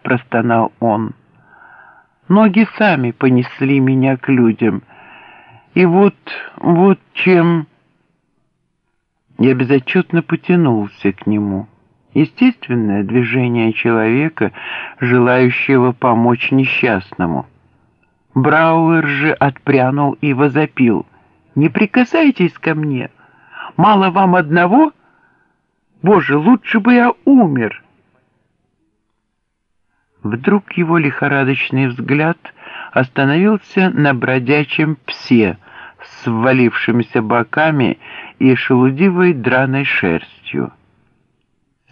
— простонал он. «Ноги сами понесли меня к людям. И вот, вот чем...» Я безотчетно потянулся к нему. Естественное движение человека, желающего помочь несчастному. Брауэр же отпрянул и возопил. «Не прикасайтесь ко мне! Мало вам одного? Боже, лучше бы я умер!» Вдруг его лихорадочный взгляд остановился на бродячем псе с ввалившимися боками и шелудивой драной шерстью.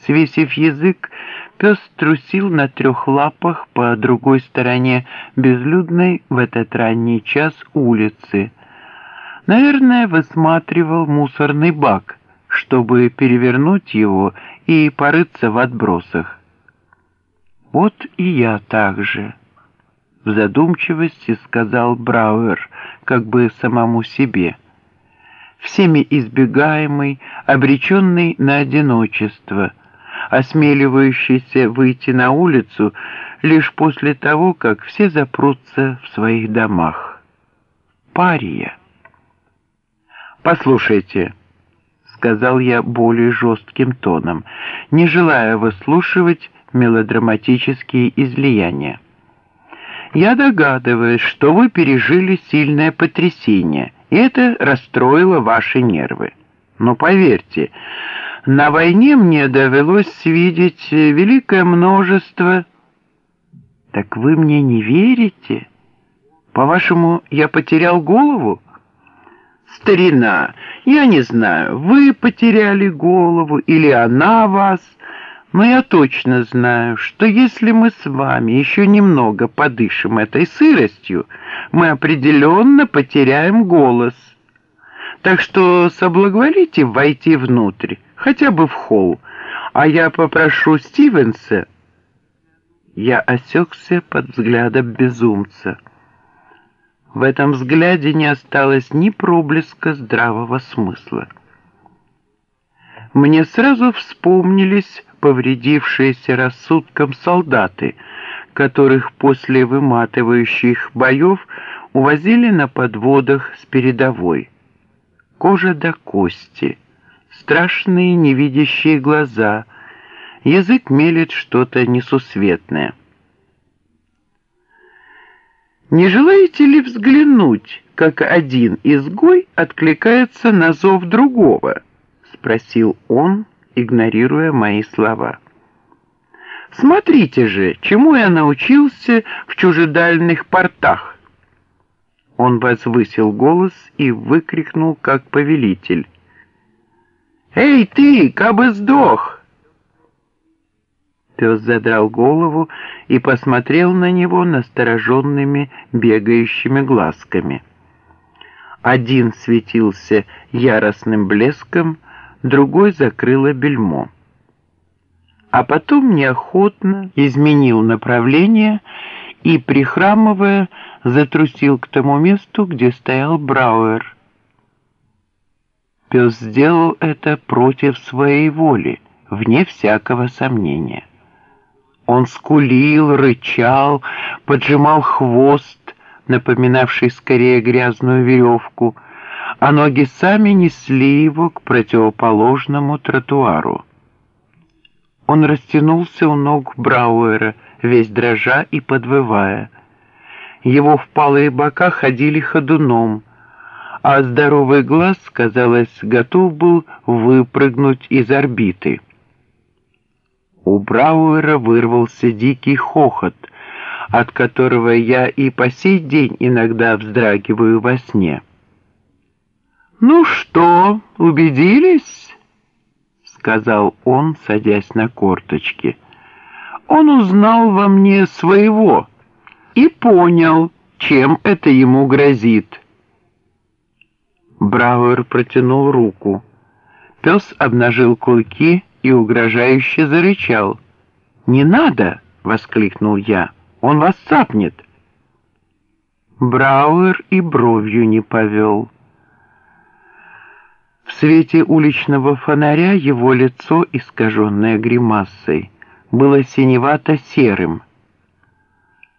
Свесив язык, пес трусил на трех лапах по другой стороне безлюдной в этот ранний час улицы. Наверное, высматривал мусорный бак, чтобы перевернуть его и порыться в отбросах. Вот и я так же. В задумчивости сказал Брауэр, как бы самому себе. Всеми избегаемый, обреченный на одиночество, осмеливающийся выйти на улицу лишь после того, как все запрутся в своих домах. Пария. «Послушайте», — сказал я более жестким тоном, не желая выслушивать мелодраматические излияния. «Я догадываюсь, что вы пережили сильное потрясение, и это расстроило ваши нервы. Но поверьте, на войне мне довелось видеть великое множество... Так вы мне не верите? По-вашему, я потерял голову? Старина, я не знаю, вы потеряли голову или она вас... Но я точно знаю, что если мы с вами еще немного подышим этой сыростью, мы определенно потеряем голос. Так что соблаговолите войти внутрь, хотя бы в холл, а я попрошу Стивенса. Я осекся под взглядом безумца. В этом взгляде не осталось ни проблеска здравого смысла. Мне сразу вспомнились повредившиеся рассудком солдаты, которых после выматывающих боев увозили на подводах с передовой. Кожа до кости, страшные невидящие глаза, язык мелет что-то несусветное. Не желаете ли взглянуть, как один изгой откликается на зов другого? Спросил он, игнорируя мои слова. «Смотрите же, чему я научился в чужедальных портах!» Он возвысил голос и выкрикнул, как повелитель. «Эй ты, кабы сдох!» Пес задрал голову и посмотрел на него настороженными бегающими глазками. Один светился яростным блеском, другой закрыла бельмо. А потом неохотно изменил направление и, прихрамывая, затрусил к тому месту, где стоял Брауэр. Пес сделал это против своей воли, вне всякого сомнения. Он скулил, рычал, поджимал хвост, напоминавший скорее грязную веревку, а ноги сами несли его к противоположному тротуару. Он растянулся у ног Брауэра, весь дрожа и подвывая. Его впалые бока ходили ходуном, а здоровый глаз, казалось, готов был выпрыгнуть из орбиты. У Брауэра вырвался дикий хохот, от которого я и по сей день иногда вздрагиваю во сне. «Ну что, убедились?» — сказал он, садясь на корточки. «Он узнал во мне своего и понял, чем это ему грозит». Брауэр протянул руку. Пес обнажил клыки и угрожающе зарычал. «Не надо!» — воскликнул я. «Он вас цапнет!» Брауэр и бровью не повел. Свете уличного фонаря его лицо, искаженное гримасой, было синевато-серым,